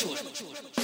প্রচুর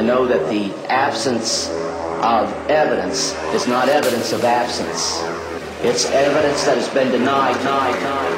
I know that the absence of evidence is not evidence of absence. It's evidence that has been denied, denied, denied.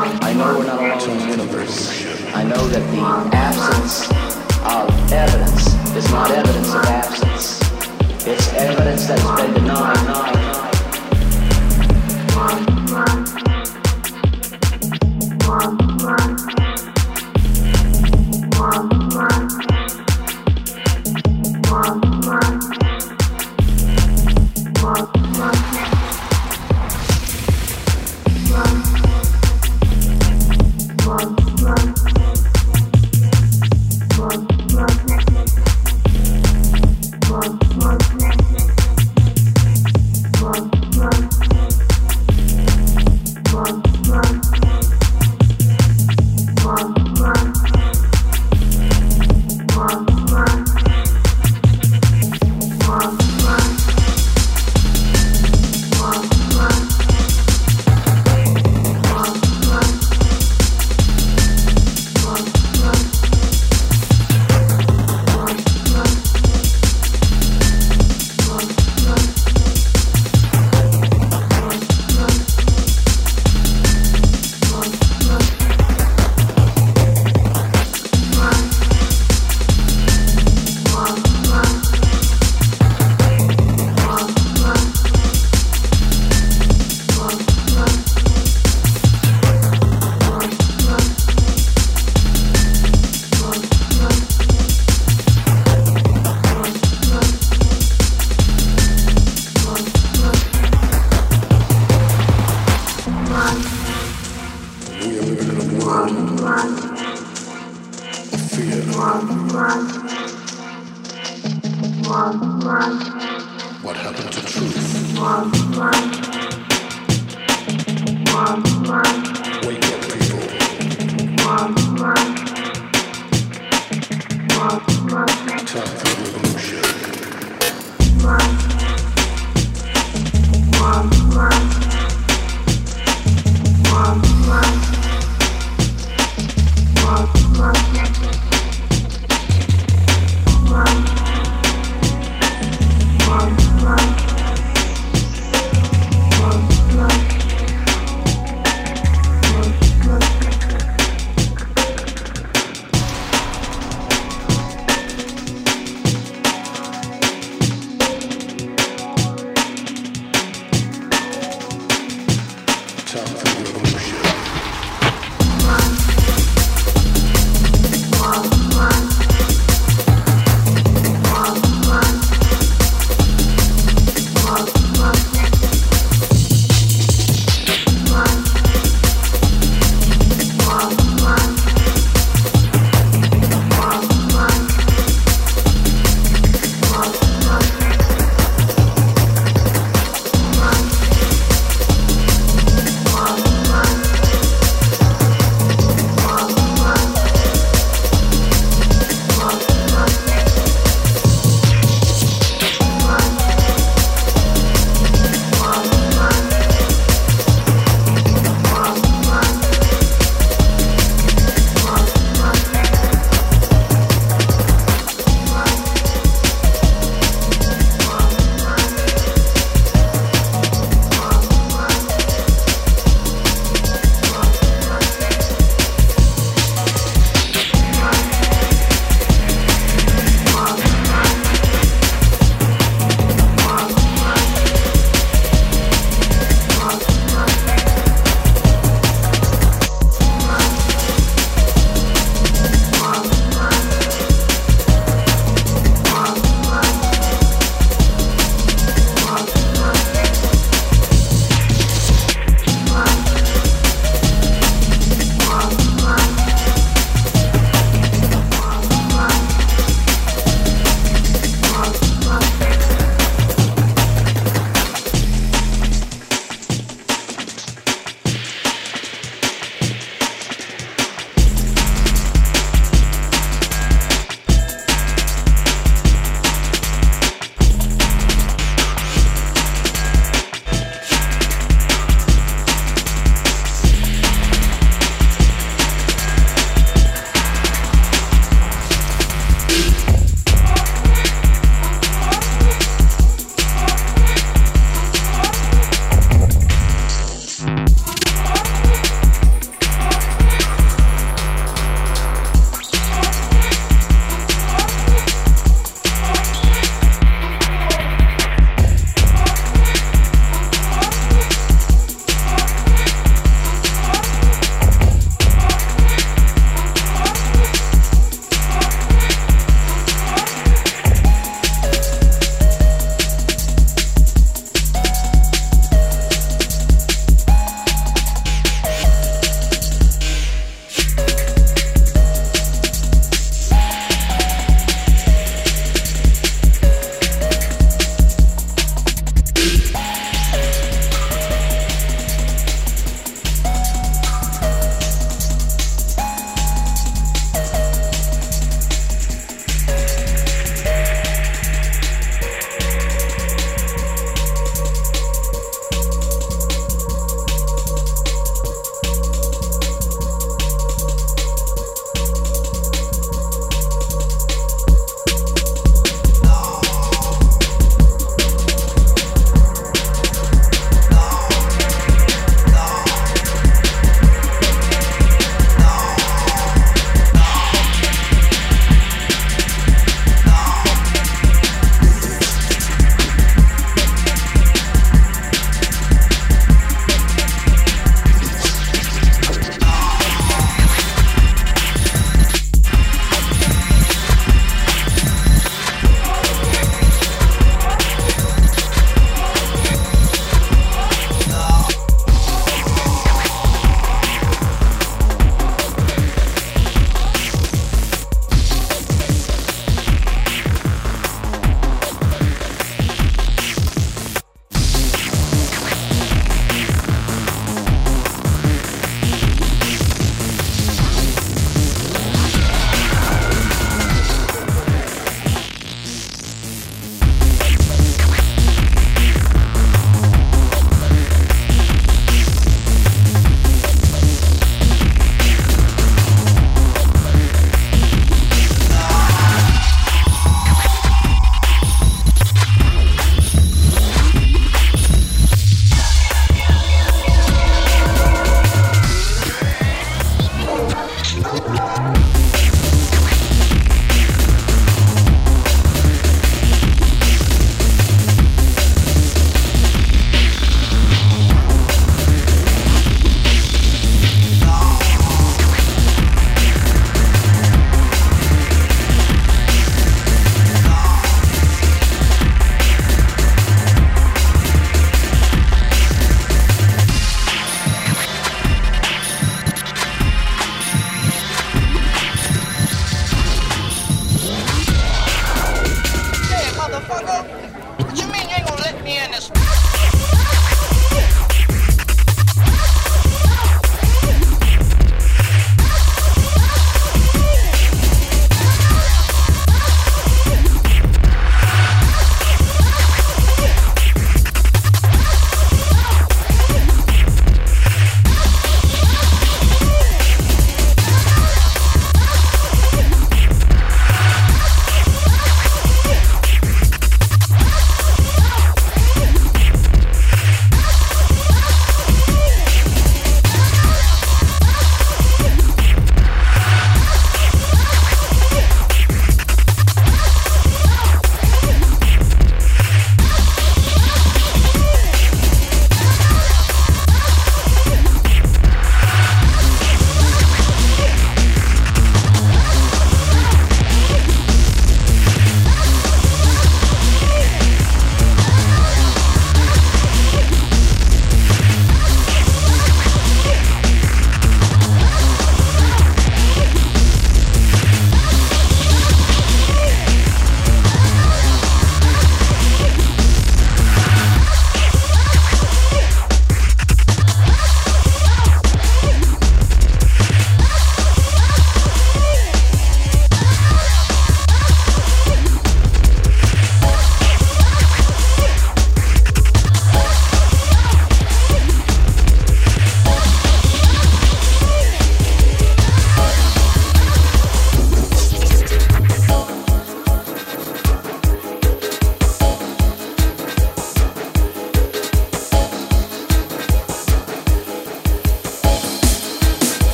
I know we're not alone in the universe. I know that the absence of evidence is not evidence of absence. It's evidence that has been denied,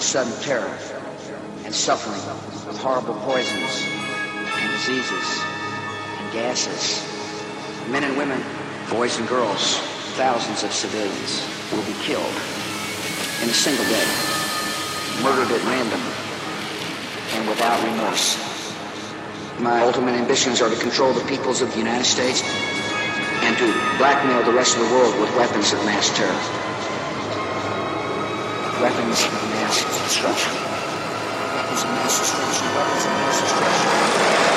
sudden terror and suffering with horrible poisons and diseases and gases. Men and women, boys and girls, thousands of civilians will be killed in a single day, murdered at random and without remorse. My ultimate ambitions are to control the peoples of the United States and to blackmail the rest of the world with weapons of mass terror weapons of mass destruction. Weapons of mass destruction, weapons of mass destruction.